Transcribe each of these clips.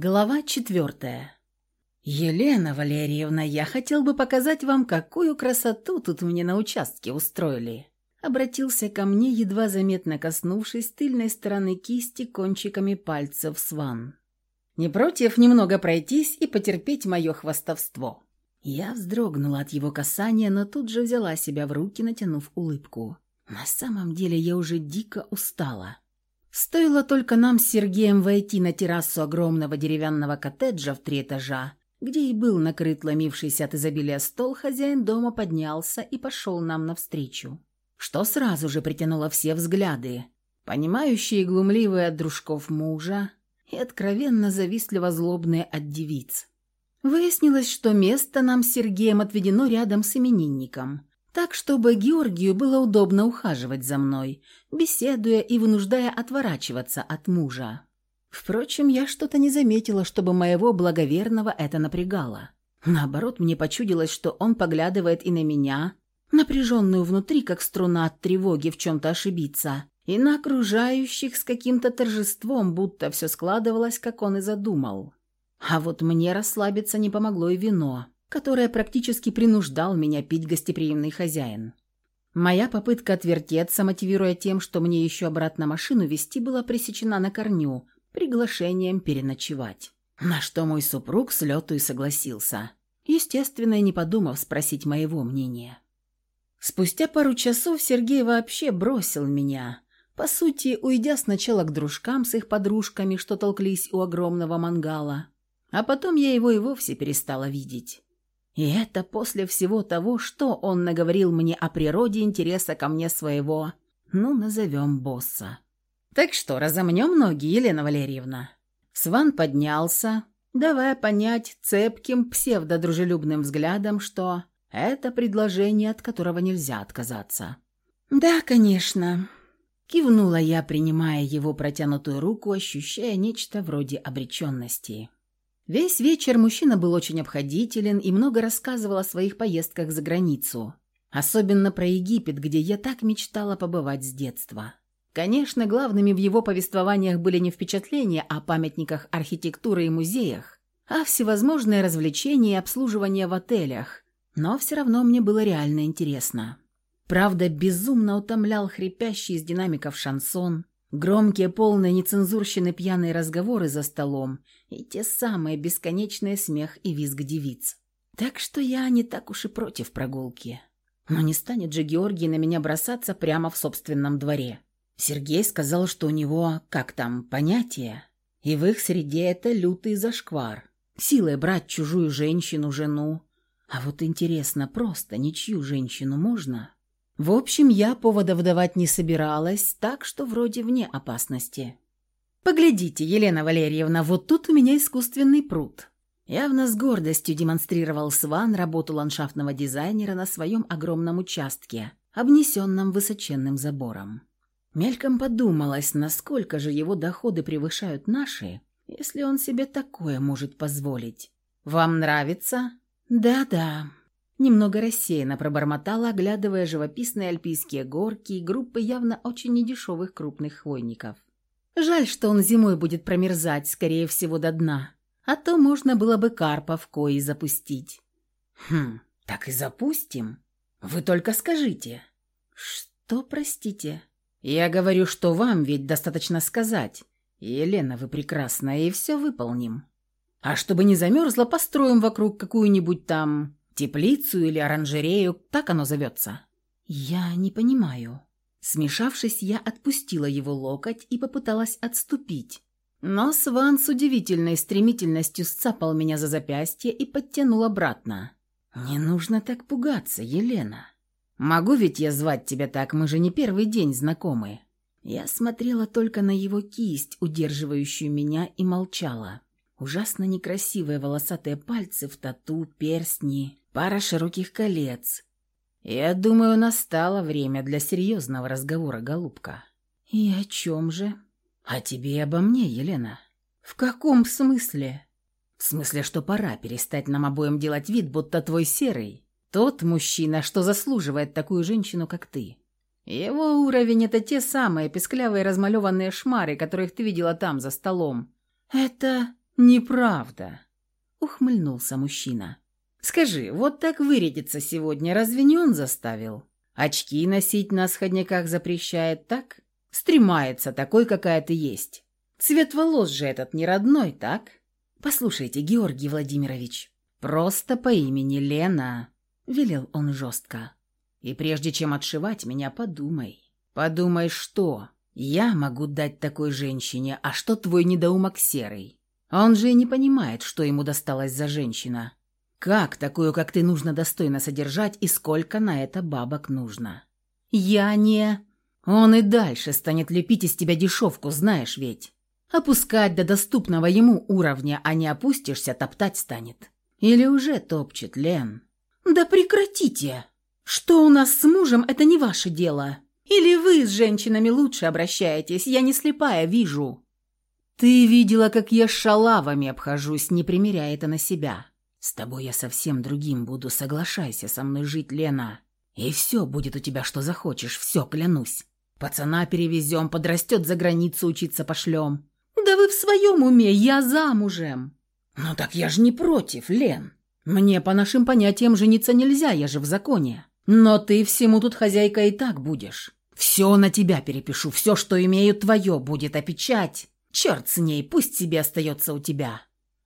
Глава четвертая. «Елена Валерьевна, я хотел бы показать вам, какую красоту тут мне на участке устроили». Обратился ко мне, едва заметно коснувшись тыльной стороны кисти кончиками пальцев Сван. «Не против немного пройтись и потерпеть мое хвастовство?» Я вздрогнула от его касания, но тут же взяла себя в руки, натянув улыбку. На самом деле я уже дико устала. Стоило только нам с Сергеем войти на террасу огромного деревянного коттеджа в три этажа, где и был накрыт ломившийся от изобилия стол, хозяин дома поднялся и пошел нам навстречу. Что сразу же притянуло все взгляды, понимающие и глумливые от дружков мужа и откровенно завистливо злобные от девиц. Выяснилось, что место нам с Сергеем отведено рядом с именинником – так, чтобы Георгию было удобно ухаживать за мной, беседуя и вынуждая отворачиваться от мужа. Впрочем, я что-то не заметила, чтобы моего благоверного это напрягало. Наоборот, мне почудилось, что он поглядывает и на меня, напряженную внутри, как струна от тревоги в чем-то ошибиться, и на окружающих с каким-то торжеством, будто все складывалось, как он и задумал. А вот мне расслабиться не помогло и вино которое практически принуждал меня пить гостеприимный хозяин. Моя попытка отвертеться, мотивируя тем, что мне еще обратно машину вести, была пресечена на корню, приглашением переночевать. На что мой супруг с лету и согласился, естественно, не подумав спросить моего мнения. Спустя пару часов Сергей вообще бросил меня, по сути, уйдя сначала к дружкам с их подружками, что толклись у огромного мангала, а потом я его и вовсе перестала видеть. И это после всего того, что он наговорил мне о природе интереса ко мне своего, ну, назовем босса. «Так что, разомнем ноги, Елена Валерьевна?» Сван поднялся, давая понять цепким псевдодружелюбным взглядом, что это предложение, от которого нельзя отказаться. «Да, конечно», — кивнула я, принимая его протянутую руку, ощущая нечто вроде обреченности. Весь вечер мужчина был очень обходителен и много рассказывал о своих поездках за границу. Особенно про Египет, где я так мечтала побывать с детства. Конечно, главными в его повествованиях были не впечатления о памятниках архитектуры и музеях, а всевозможные развлечения и обслуживание в отелях. Но все равно мне было реально интересно. Правда, безумно утомлял хрипящий из динамиков шансон, Громкие, полные нецензурщины пьяные разговоры за столом и те самые бесконечные смех и визг девиц. Так что я не так уж и против прогулки. Но не станет же Георгий на меня бросаться прямо в собственном дворе. Сергей сказал, что у него, как там, понятие, и в их среде это лютый зашквар. Силой брать чужую женщину, жену. А вот интересно, просто ничью женщину можно? В общем, я поводов давать не собиралась, так что вроде вне опасности. «Поглядите, Елена Валерьевна, вот тут у меня искусственный пруд». Явно с гордостью демонстрировал Сван работу ландшафтного дизайнера на своем огромном участке, обнесенном высоченным забором. Мельком подумалось, насколько же его доходы превышают наши, если он себе такое может позволить. «Вам нравится?» «Да-да», Немного рассеянно пробормотала, оглядывая живописные альпийские горки и группы явно очень недешевых крупных хвойников. Жаль, что он зимой будет промерзать, скорее всего, до дна. А то можно было бы карпа в кои запустить. Хм, так и запустим. Вы только скажите. Что, простите? Я говорю, что вам ведь достаточно сказать. Елена, вы прекрасная, и все выполним. А чтобы не замерзла, построим вокруг какую-нибудь там Теплицу или оранжерею, так оно зовется». «Я не понимаю». Смешавшись, я отпустила его локоть и попыталась отступить. Но Сван с удивительной стремительностью сцапал меня за запястье и подтянул обратно. «Не нужно так пугаться, Елена. Могу ведь я звать тебя так, мы же не первый день знакомы». Я смотрела только на его кисть, удерживающую меня, и молчала. Ужасно некрасивые волосатые пальцы в тату, перстни, пара широких колец. Я думаю, настало время для серьезного разговора, голубка. И о чем же? О тебе и обо мне, Елена. В каком смысле? В смысле, что пора перестать нам обоим делать вид, будто твой серый. Тот мужчина, что заслуживает такую женщину, как ты. Его уровень — это те самые песклявые размалеванные шмары, которых ты видела там, за столом. Это... «Неправда», — ухмыльнулся мужчина. «Скажи, вот так вырядиться сегодня разве не он заставил? Очки носить на сходняках запрещает, так? Стремается такой, какая ты есть. Цвет волос же этот не родной, так? Послушайте, Георгий Владимирович, просто по имени Лена», — велел он жестко. «И прежде чем отшивать меня, подумай. Подумай, что я могу дать такой женщине, а что твой недоумок серый?» Он же и не понимает, что ему досталась за женщина. Как такую, как ты, нужно достойно содержать и сколько на это бабок нужно? Я не... Он и дальше станет лепить из тебя дешевку, знаешь ведь. Опускать до доступного ему уровня, а не опустишься, топтать станет. Или уже топчет, Лен? Да прекратите! Что у нас с мужем, это не ваше дело. Или вы с женщинами лучше обращаетесь, я не слепая, вижу. «Ты видела, как я шалавами обхожусь, не примеряя это на себя. С тобой я совсем другим буду, соглашайся со мной жить, Лена. И все будет у тебя, что захочешь, все, клянусь. Пацана перевезем, подрастет за границу, учиться пошлем». «Да вы в своем уме, я замужем». «Ну так я же не против, Лен. Мне по нашим понятиям жениться нельзя, я же в законе. Но ты всему тут хозяйка и так будешь. Все на тебя перепишу, все, что имею, твое будет, а печать...» Черт с ней, пусть себе остается у тебя.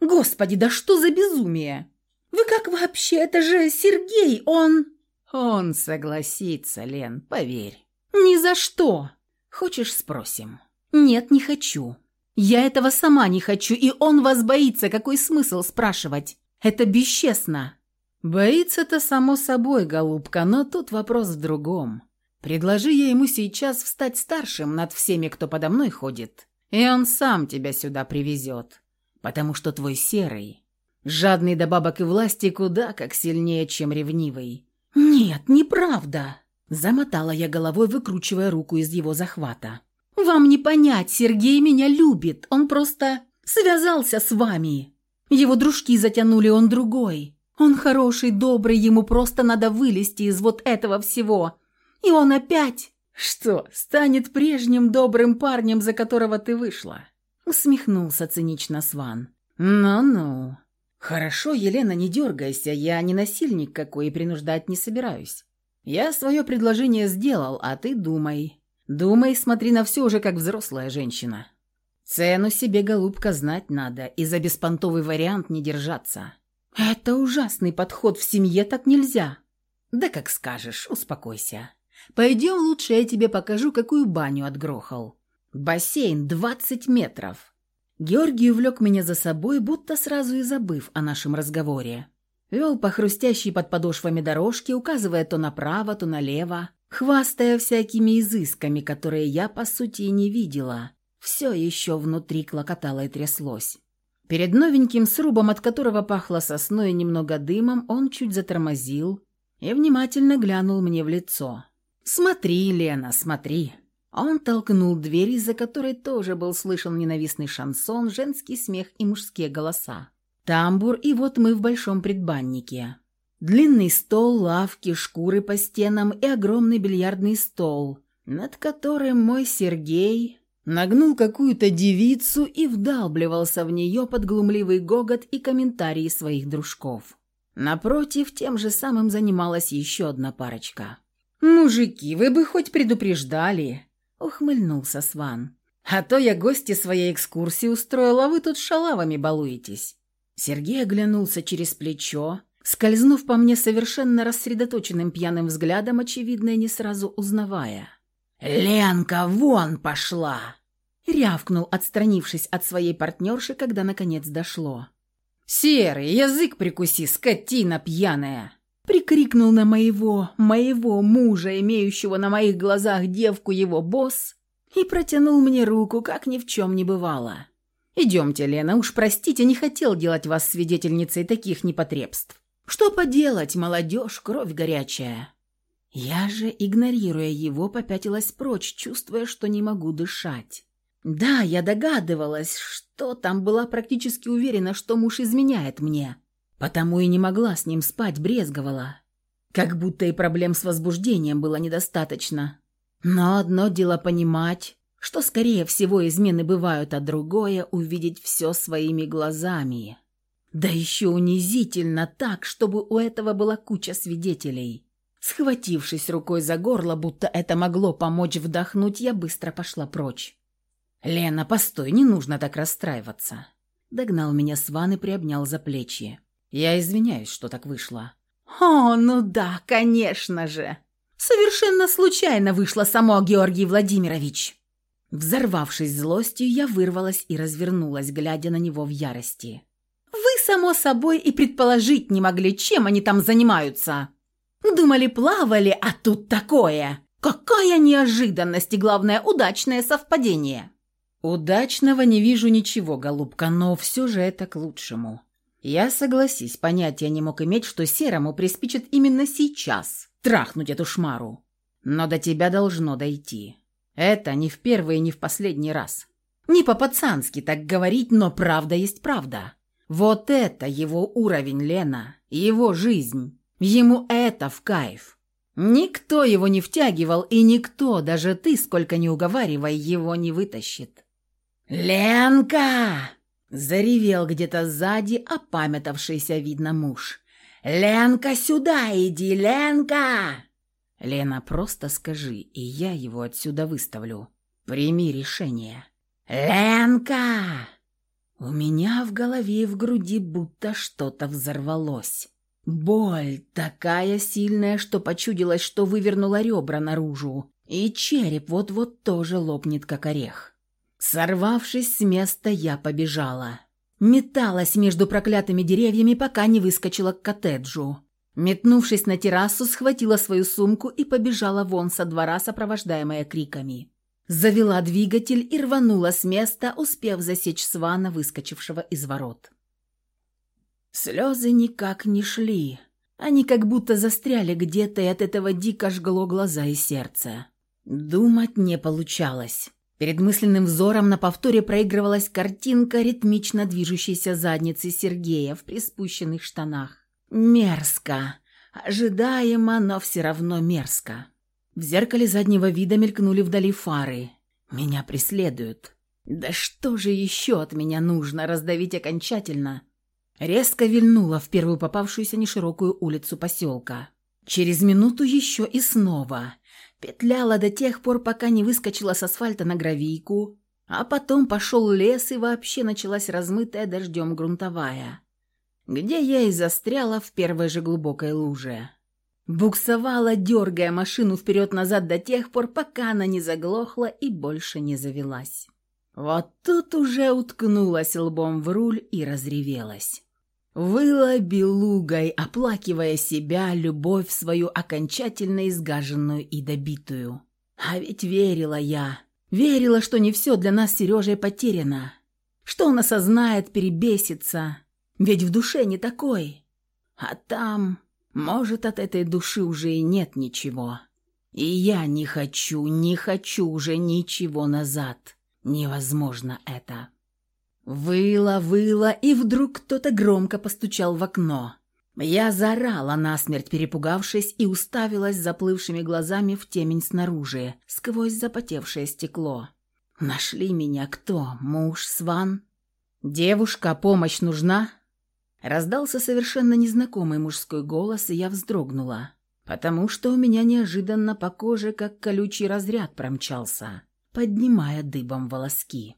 Господи, да что за безумие? Вы как вообще? Это же Сергей, он... Он согласится, Лен, поверь. Ни за что. Хочешь, спросим? Нет, не хочу. Я этого сама не хочу, и он вас боится. Какой смысл спрашивать? Это бесчестно. Боится-то само собой, голубка, но тут вопрос в другом. Предложи я ему сейчас встать старшим над всеми, кто подо мной ходит, и он сам тебя сюда привезет, потому что твой серый, жадный до бабок и власти куда как сильнее, чем ревнивый. Нет, неправда. Замотала я головой, выкручивая руку из его захвата. «Вам не понять, Сергей меня любит, он просто связался с вами. Его дружки затянули, он другой. Он хороший, добрый, ему просто надо вылезти из вот этого всего. И он опять «Что, станет прежним добрым парнем, за которого ты вышла?» Усмехнулся цинично Сван. «Ну-ну. Хорошо, Елена, не дергайся, я не насильник какой и принуждать не собираюсь. Я свое предложение сделал, а ты думай. Думай, смотри на все уже как взрослая женщина. Цену себе, голубка, знать надо, и за беспонтовый вариант не держаться. Это ужасный подход, в семье так нельзя. Да как скажешь, успокойся. Пойдем лучше я тебе покажу, какую баню отгрохал. Бассейн 20 метров. Георгий увлек меня за собой, будто сразу и забыв о нашем разговоре. Вел по хрустящей под подошвами дорожке, указывая то направо, то налево, хвастая всякими изысками, которые я, по сути, и не видела. Все еще внутри клокотало и тряслось. Перед новеньким срубом, от которого пахло сосной и немного дымом, он чуть затормозил и внимательно глянул мне в лицо. «Смотри, Лена, смотри!» Он толкнул дверь, из-за которой тоже был слышен ненавистный шансон, женский смех и мужские голоса. Тамбур, и вот мы в большом предбаннике. Длинный стол, лавки, шкуры по стенам и огромный бильярдный стол, над которым мой Сергей нагнул какую-то девицу и вдалбливался в нее под глумливый гогот и комментарии своих дружков. Напротив, тем же самым занималась еще одна парочка. «Мужики, вы бы хоть предупреждали!» — ухмыльнулся Сван. «А то я гости своей экскурсии устроила, а вы тут шалавами балуетесь». Сергей оглянулся через плечо, скользнув по мне совершенно рассредоточенным пьяным взглядом, очевидно, не сразу узнавая. «Ленка, вон пошла!» Рявкнул, отстранившись от своей партнерши, когда наконец дошло. «Серый, язык прикуси, скотина пьяная!» Прикрикнул на моего, моего мужа, имеющего на моих глазах девку его босс, и протянул мне руку, как ни в чем не бывало. «Идемте, Лена, уж простите, не хотел делать вас свидетельницей таких непотребств. Что поделать, молодежь, кровь горячая». Я же, игнорируя его, попятилась прочь, чувствуя, что не могу дышать. Да, я догадывалась, что там была практически уверена, что муж изменяет мне. Потому и не могла с ним спать, брезговала. Как будто и проблем с возбуждением было недостаточно. Но одно дело понимать, что, скорее всего, измены бывают, а другое — увидеть все своими глазами. Да еще унизительно так, чтобы у этого была куча свидетелей. Схватившись рукой за горло, будто это могло помочь вдохнуть, я быстро пошла прочь. «Лена, постой, не нужно так расстраиваться». Догнал меня Сван и приобнял за плечи. «Я извиняюсь, что так вышло». «О, ну да, конечно же! Совершенно случайно вышло само Георгий Владимирович!» Взорвавшись злостью, я вырвалась и развернулась, глядя на него в ярости. «Вы, само собой, и предположить не могли, чем они там занимаются. Думали, плавали, а тут такое. Какая неожиданность и, главное, удачное совпадение!» «Удачного не вижу ничего, голубка, но все же это к лучшему. Я, согласись, понятия не мог иметь, что Серому приспичит именно сейчас трахнуть эту шмару. Но до тебя должно дойти. Это не в первый и не в последний раз. Не по-пацански так говорить, но правда есть правда. Вот это его уровень, Лена, его жизнь. Ему это в кайф. Никто его не втягивал, и никто, даже ты, сколько не уговаривай, его не вытащит. «Ленка!» — заревел где-то сзади опамятовшийся, видно, муж. «Ленка, сюда иди, Ленка!» «Лена, просто скажи, и я его отсюда выставлю. Прими решение». «Ленка!» У меня в голове и в груди будто что-то взорвалось. Боль такая сильная, что почудилось, что вывернула ребра наружу, и череп вот-вот тоже лопнет, как орех. Сорвавшись с места, я побежала. Металась между проклятыми деревьями, пока не выскочила к коттеджу. Метнувшись на террасу, схватила свою сумку и побежала вон со двора, сопровождаемая криками. Завела двигатель и рванула с места, успев засечь свана, выскочившего из ворот. Слезы никак не шли. Они как будто застряли где-то, и от этого дико жгло глаза и сердце. Думать не получалось. Перед мысленным взором на повторе проигрывалась картинка ритмично движущейся задницы Сергея в приспущенных штанах. Мерзко. Ожидаемо, но все равно мерзко. В зеркале заднего вида мелькнули вдали фары. Меня преследуют. Да что же еще от меня нужно раздавить окончательно? Резко вильнула в первую попавшуюся неширокую улицу поселка. Через минуту еще и снова – Петляла до тех пор, пока не выскочила с асфальта на гравийку, а потом пошел лес и вообще началась размытая дождем грунтовая, где я и застряла в первой же глубокой луже. Буксовала, дергая машину вперед-назад до тех пор, пока она не заглохла и больше не завелась. Вот тут уже уткнулась лбом в руль и разревелась. Выла белугой, оплакивая себя, любовь свою окончательно изгаженную и добитую. А ведь верила я, верила, что не все для нас с Сережей потеряно, что он осознает, перебесится, ведь в душе не такой. А там, может, от этой души уже и нет ничего. И я не хочу, не хочу уже ничего назад. Невозможно это. Выла, выла, и вдруг кто-то громко постучал в окно. Я заорала насмерть, перепугавшись, и уставилась заплывшими глазами в темень снаружи, сквозь запотевшее стекло. Нашли меня кто? Муж, сван? Девушка, помощь нужна? Раздался совершенно незнакомый мужской голос, и я вздрогнула, потому что у меня неожиданно по коже, как колючий разряд, промчался, поднимая дыбом волоски.